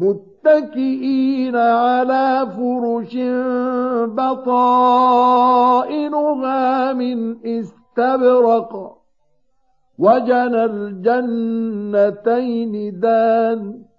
متكئين على فرش بطائنها من استبرق وجنى الجنتين دان